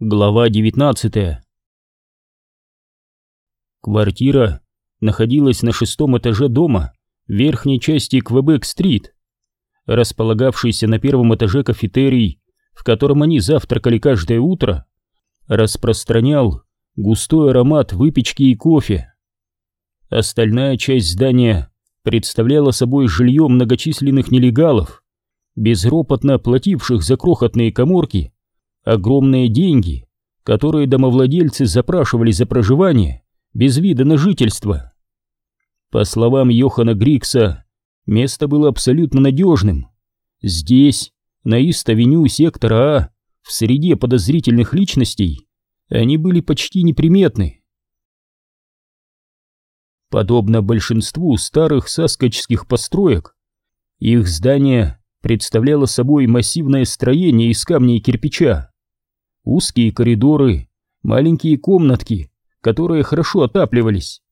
Глава 19 Квартира находилась на шестом этаже дома верхней части Квебек-стрит. Располагавшийся на первом этаже кафетерий, в котором они завтракали каждое утро, распространял густой аромат выпечки и кофе. Остальная часть здания представляла собой жилье многочисленных нелегалов, безропотно плативших за крохотные коморки огромные деньги, которые домовладельцы запрашивали за проживание без вида на жительство. По словам Йохана Грикса, место было абсолютно надежным. Здесь, на Ист-авеню сектора А, в среде подозрительных личностей, они были почти неприметны. Подобно большинству старых саскочских построек, их здание представляло собой массивное строение из камня и кирпича. Узкие коридоры, маленькие комнатки, которые хорошо отапливались.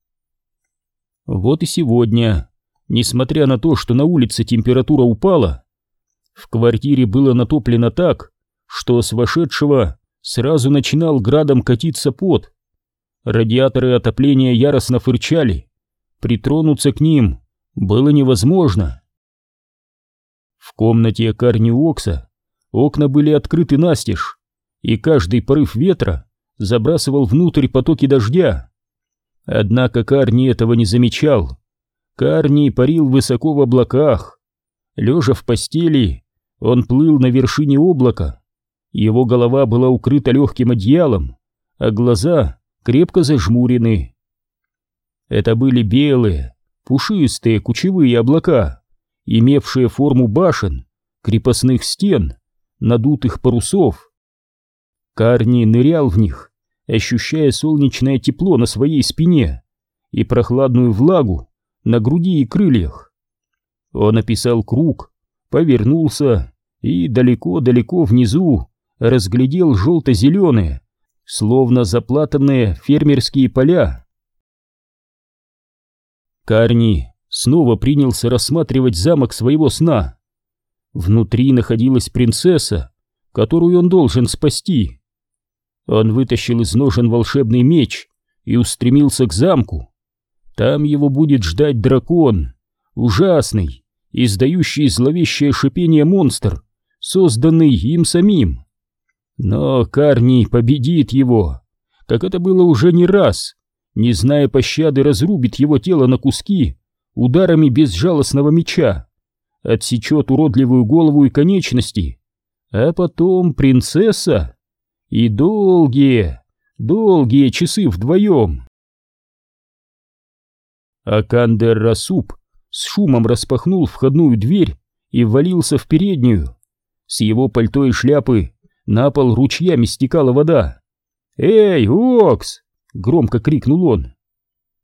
Вот и сегодня, несмотря на то, что на улице температура упала, в квартире было натоплено так, что с вошедшего сразу начинал градом катиться пот. Радиаторы отопления яростно фырчали, притронуться к ним было невозможно. В комнате Карни Окса окна были открыты настежь, и каждый порыв ветра забрасывал внутрь потоки дождя. Однако Карни этого не замечал. Карни парил высоко в облаках. Лежа в постели, он плыл на вершине облака. Его голова была укрыта легким одеялом, а глаза крепко зажмурены. Это были белые, пушистые кучевые облака, имевшие форму башен, крепостных стен, надутых парусов Карни нырял в них, ощущая солнечное тепло на своей спине и прохладную влагу на груди и крыльях. Он описал круг, повернулся и далеко-далеко внизу разглядел желто-зеленые, словно заплатанные фермерские поля. Карни снова принялся рассматривать замок своего сна. Внутри находилась принцесса, которую он должен спасти. Он вытащил из ножен волшебный меч и устремился к замку. Там его будет ждать дракон, ужасный, издающий зловещее шипение монстр, созданный им самим. Но Карни победит его, как это было уже не раз, не зная пощады, разрубит его тело на куски ударами безжалостного меча, отсечет уродливую голову и конечности, а потом принцесса и долгие, долгие часы вдвоем. Акандер Расуп с шумом распахнул входную дверь и ввалился в переднюю. С его пальто и шляпы на пол ручьями стекала вода. «Эй, Окс!» — громко крикнул он.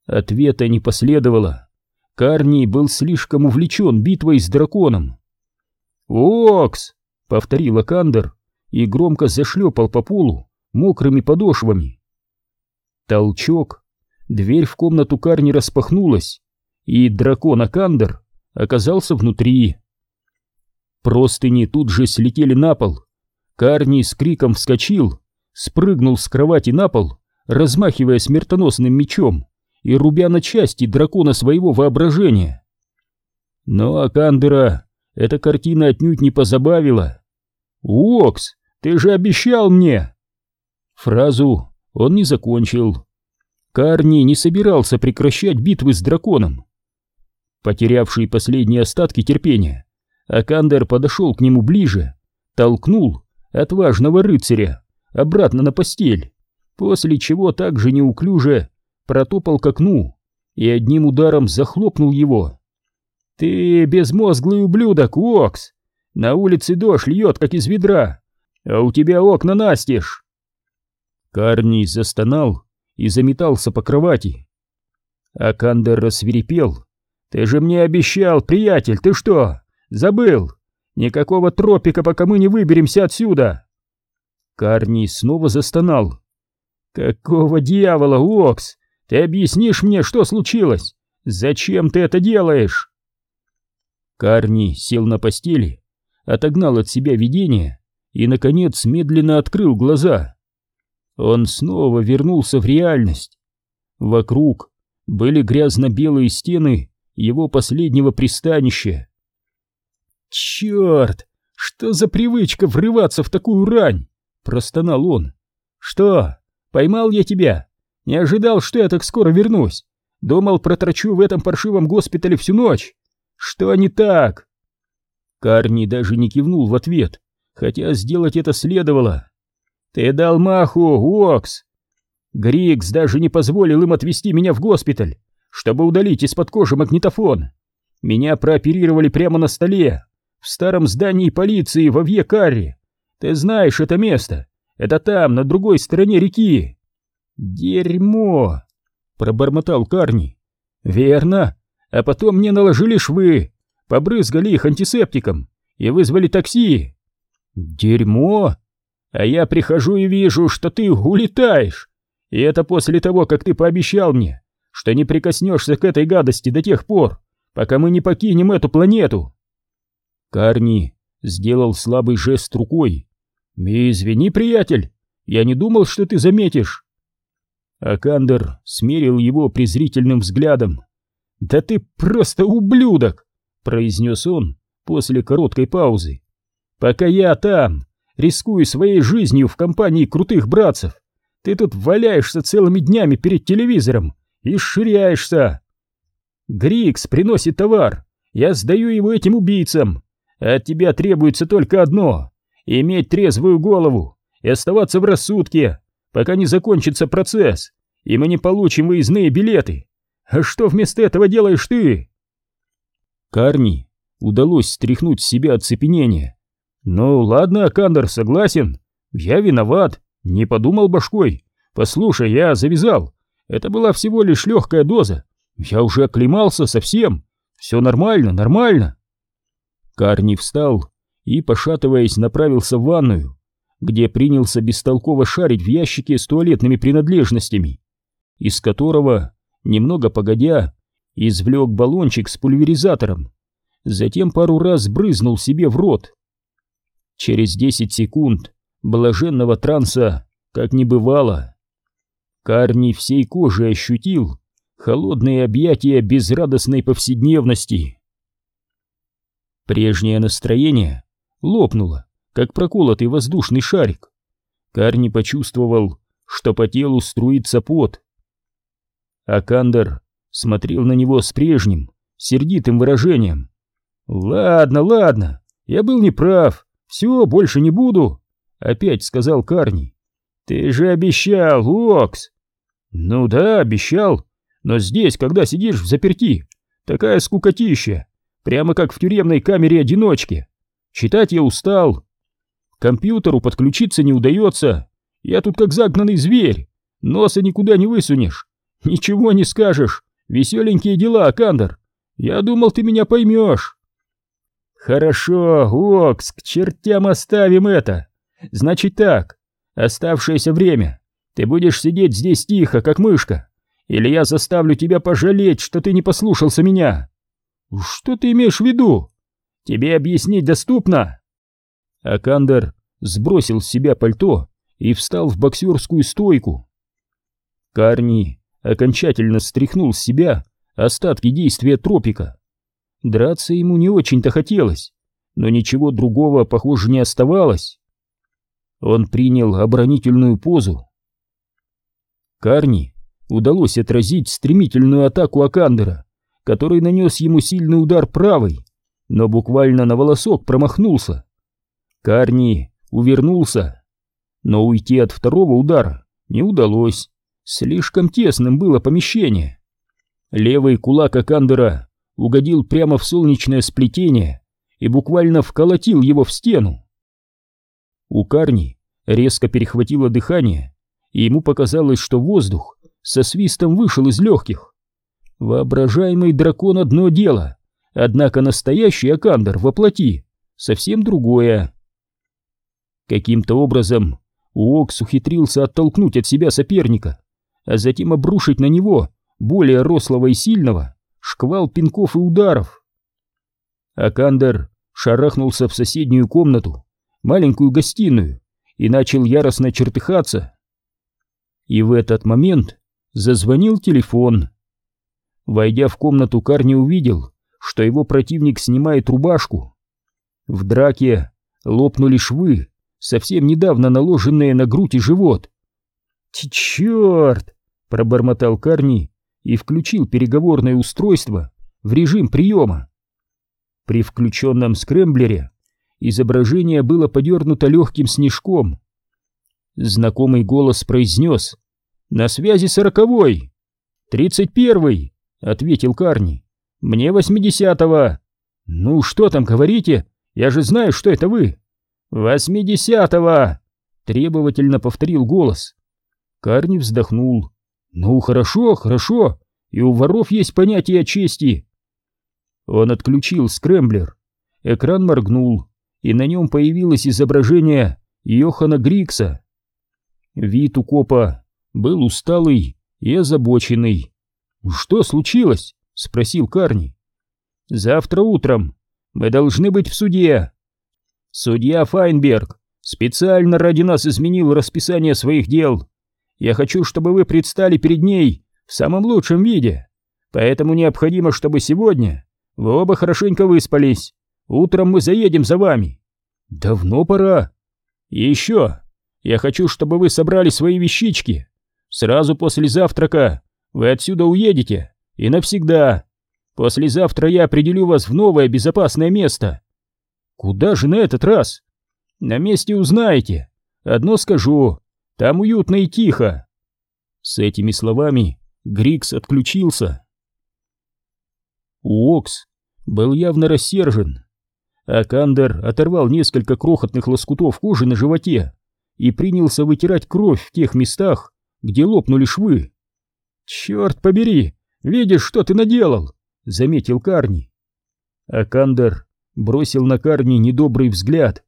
Ответа не последовало. Карни был слишком увлечен битвой с драконом. «Окс!» — повторил Акандер и громко зашлепал по полу мокрыми подошвами. Толчок. Дверь в комнату Карни распахнулась, и дракон Акандер оказался внутри. Простыни тут же слетели на пол. Карни с криком вскочил, спрыгнул с кровати на пол, размахивая смертоносным мечом и рубя на части дракона своего воображения. Но Акандера эта картина отнюдь не позабавила. «Уокс, ты же обещал мне!» Фразу он не закончил. Карни не собирался прекращать битвы с драконом. Потерявший последние остатки терпения, Акандер подошел к нему ближе, толкнул отважного рыцаря обратно на постель, после чего также неуклюже протопал к окну и одним ударом захлопнул его. «Ты безмозглый ублюдок, Окс! На улице дождь льет, как из ведра, а у тебя окна настежь!» Карни застонал и заметался по кровати. Акандер рассверепел. «Ты же мне обещал, приятель, ты что, забыл? Никакого тропика, пока мы не выберемся отсюда!» Карни снова застонал. «Какого дьявола, Окс? Ты объяснишь мне, что случилось? Зачем ты это делаешь?» Карни сел на постели отогнал от себя видение и, наконец, медленно открыл глаза. Он снова вернулся в реальность. Вокруг были грязно-белые стены его последнего пристанища. «Черт! Что за привычка врываться в такую рань?» — простонал он. «Что, поймал я тебя? Не ожидал, что я так скоро вернусь. Думал, протрачу в этом паршивом госпитале всю ночь. Что не так?» Карни даже не кивнул в ответ, хотя сделать это следовало. «Ты дал маху, Окс!» Грикс даже не позволил им отвезти меня в госпиталь, чтобы удалить из-под кожи магнитофон. Меня прооперировали прямо на столе, в старом здании полиции во Вьекарре. Ты знаешь это место. Это там, на другой стороне реки. Дерьмо, пробормотал Карни. Верно. А потом мне наложили швы, побрызгали их антисептиком и вызвали такси. Дерьмо. А я прихожу и вижу, что ты улетаешь. И это после того, как ты пообещал мне, что не прикоснешься к этой гадости до тех пор, пока мы не покинем эту планету. Карни сделал слабый жест рукой. «Извини, приятель, я не думал, что ты заметишь». Акандер смерил его презрительным взглядом. «Да ты просто ублюдок!» — произнес он после короткой паузы. «Пока я там, рискую своей жизнью в компании крутых братцев, ты тут валяешься целыми днями перед телевизором и ширяешься. Грикс приносит товар, я сдаю его этим убийцам, от тебя требуется только одно — иметь трезвую голову и оставаться в рассудке, пока не закончится процесс, и мы не получим выездные билеты. А что вместо этого делаешь ты?» Карни удалось стряхнуть с себя оцепенение. «Ну ладно, Кандер, согласен. Я виноват, не подумал башкой. Послушай, я завязал. Это была всего лишь легкая доза. Я уже оклемался совсем. Все нормально, нормально». Карни встал и, пошатываясь, направился в ванную, где принялся бестолково шарить в ящике с туалетными принадлежностями, из которого, немного погодя, извлек баллончик с пульверизатором, затем пару раз брызнул себе в рот. Через десять секунд блаженного транса как не бывало. Карни всей кожей ощутил холодные объятия безрадостной повседневности. Прежнее настроение лопнуло, как проколотый воздушный шарик. Карни почувствовал, что по телу струится пот. Акандер смотрел на него с прежним, сердитым выражением. «Ладно, ладно, я был неправ, все, больше не буду», — опять сказал Карни. «Ты же обещал, Окс!» «Ну да, обещал, но здесь, когда сидишь в заперти, такая скукотища, Прямо как в тюремной камере одиночки. Читать я устал. Компьютеру подключиться не удается. Я тут как загнанный зверь. Носа никуда не высунешь. Ничего не скажешь. Веселенькие дела, Кандер. Я думал, ты меня поймешь. Хорошо, Окс, к чертям оставим это. Значит так, оставшееся время ты будешь сидеть здесь тихо, как мышка, или я заставлю тебя пожалеть, что ты не послушался меня. «Что ты имеешь в виду? Тебе объяснить доступно?» Акандер сбросил с себя пальто и встал в боксерскую стойку. Карни окончательно стряхнул с себя остатки действия тропика. Драться ему не очень-то хотелось, но ничего другого, похоже, не оставалось. Он принял оборонительную позу. Карни удалось отразить стремительную атаку Акандера, который нанес ему сильный удар правой, но буквально на волосок промахнулся. Карни увернулся, но уйти от второго удара не удалось. Слишком тесным было помещение. Левый кулак Акандера угодил прямо в солнечное сплетение и буквально вколотил его в стену. У Карни резко перехватило дыхание, и ему показалось, что воздух со свистом вышел из легких. Воображаемый дракон одно дело, однако настоящий Акандер воплоти совсем другое. Каким-то образом Уокс ухитрился оттолкнуть от себя соперника, а затем обрушить на него, более рослого и сильного, шквал пинков и ударов. Акандер шарахнулся в соседнюю комнату, маленькую гостиную, и начал яростно чертыхаться. И в этот момент зазвонил телефон. Войдя в комнату, Карни увидел, что его противник снимает рубашку. В драке лопнули швы, совсем недавно наложенные на грудь и живот. «Черт!» — пробормотал Карни и включил переговорное устройство в режим приема. При включенном скрэмблере изображение было подернуто легким снежком. Знакомый голос произнес «На связи сороковой!» «Тридцать первый!» — ответил Карни. «Мне восьмидесятого!» «Ну, что там говорите? Я же знаю, что это вы!» «Восьмидесятого!» — требовательно повторил голос. Карни вздохнул. «Ну, хорошо, хорошо, и у воров есть понятие чести!» Он отключил скрэмблер. Экран моргнул, и на нем появилось изображение Йохана Грикса. Вид у копа был усталый и озабоченный. «Что случилось?» — спросил Карни. «Завтра утром мы должны быть в суде. Судья Файнберг специально ради нас изменил расписание своих дел. Я хочу, чтобы вы предстали перед ней в самом лучшем виде. Поэтому необходимо, чтобы сегодня вы оба хорошенько выспались. Утром мы заедем за вами. Давно пора. И еще, я хочу, чтобы вы собрали свои вещички. Сразу после завтрака вы отсюда уедете и навсегда. Послезавтра я определю вас в новое безопасное место. Куда же на этот раз? На месте узнаете. Одно скажу, там уютно и тихо. С этими словами Грикс отключился. Уокс был явно рассержен. Акандер оторвал несколько крохотных лоскутов кожи на животе и принялся вытирать кровь в тех местах, где лопнули швы. «Черт побери! Видишь, что ты наделал?» — заметил Карни. Акандер бросил на Карни недобрый взгляд.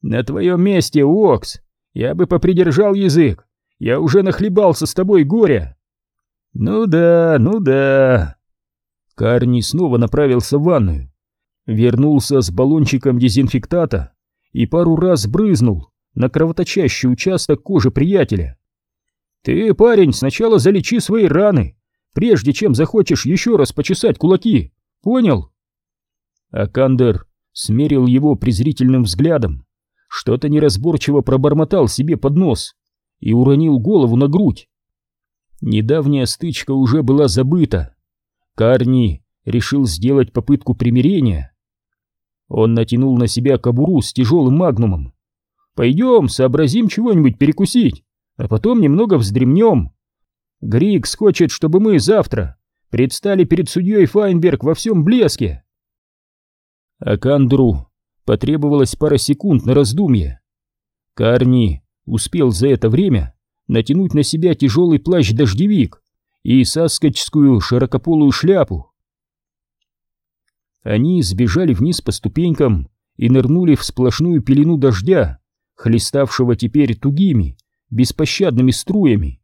«На твоем месте, Уокс, я бы попридержал язык, я уже нахлебался с тобой горя». «Ну да, ну да». Карни снова направился в ванную, вернулся с баллончиком дезинфектата и пару раз брызнул на кровоточащий участок кожи приятеля. «Ты, парень, сначала залечи свои раны, прежде чем захочешь еще раз почесать кулаки, понял?» Акандер смерил его презрительным взглядом, что-то неразборчиво пробормотал себе под нос и уронил голову на грудь. Недавняя стычка уже была забыта. Карни решил сделать попытку примирения. Он натянул на себя кобуру с тяжелым магнумом. «Пойдем, сообразим чего-нибудь перекусить, а потом немного вздремнем. Грикс хочет, чтобы мы завтра предстали перед судьей Файнберг во всем блеске». А Кандру потребовалось пара секунд на раздумье. Карни успел за это время натянуть на себя тяжелый плащ-дождевик и саскочскую широкополую шляпу. Они сбежали вниз по ступенькам и нырнули в сплошную пелену дождя, хлеставшего теперь тугими, беспощадными струями.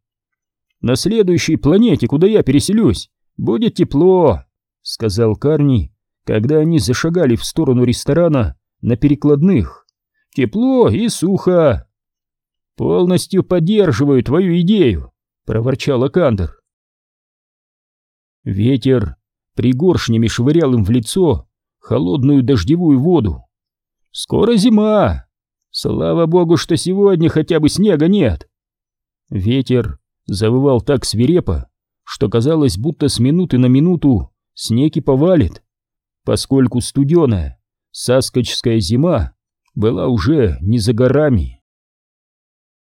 «На следующей планете, куда я переселюсь, будет тепло», — сказал Карни, когда они зашагали в сторону ресторана на перекладных. «Тепло и сухо». «Полностью поддерживаю твою идею», — проворчал Акандер. Ветер пригоршнями швырял им в лицо холодную дождевую воду. «Скоро зима! Слава богу, что сегодня хотя бы снега нет!» Ветер завывал так свирепо, что казалось, будто с минуты на минуту снег и повалит, поскольку студеная саскочская зима была уже не за горами.